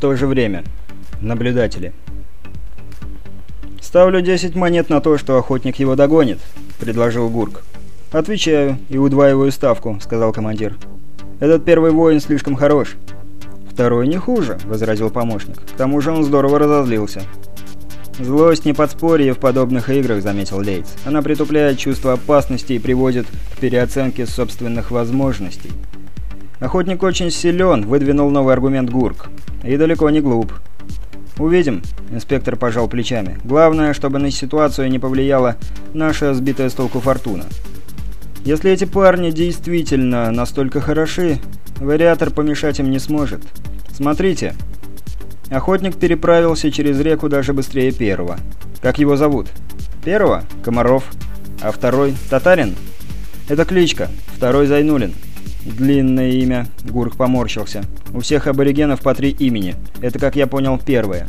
то же время. Наблюдатели. «Ставлю 10 монет на то, что охотник его догонит», — предложил Гурк. «Отвечаю и удваиваю ставку», — сказал командир. «Этот первый воин слишком хорош». «Второй не хуже», — возразил помощник. «К тому же он здорово разозлился». «Злость не подспорье в подобных играх», — заметил Лейтс. «Она притупляет чувство опасности и приводит к переоценке собственных возможностей». Охотник очень силен, выдвинул новый аргумент Гурк. И далеко не глуп. «Увидим», — инспектор пожал плечами. «Главное, чтобы на ситуацию не повлияла наша сбитая с толку фортуна. Если эти парни действительно настолько хороши, вариатор помешать им не сможет. Смотрите». Охотник переправился через реку даже быстрее первого. «Как его зовут?» «Первого? Комаров. А второй? Татарин?» «Это кличка. Второй Зайнулин». «Длинное имя», — Гурк поморщился. «У всех аборигенов по три имени. Это, как я понял, первое».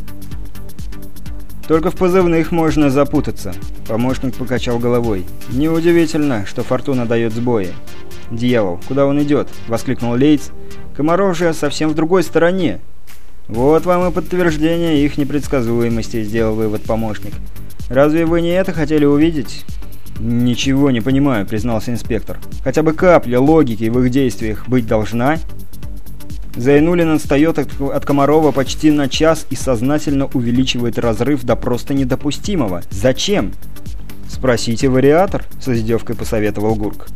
«Только в позывных можно запутаться», — помощник покачал головой. «Неудивительно, что Фортуна дает сбои». «Дьявол, куда он идет?» — воскликнул Лейтс. «Комаров же совсем в другой стороне». «Вот вам и подтверждение их непредсказуемости», — сделал вывод помощник. «Разве вы не это хотели увидеть?» «Ничего не понимаю», — признался инспектор. «Хотя бы капля логики в их действиях быть должна». Зайнулин отстает от, от Комарова почти на час и сознательно увеличивает разрыв до просто недопустимого. «Зачем?» «Спросите вариатор», — с издевкой посоветовал Гурк.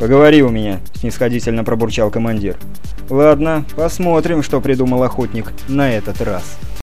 «Поговори у меня», — снисходительно пробурчал командир. «Ладно, посмотрим, что придумал охотник на этот раз».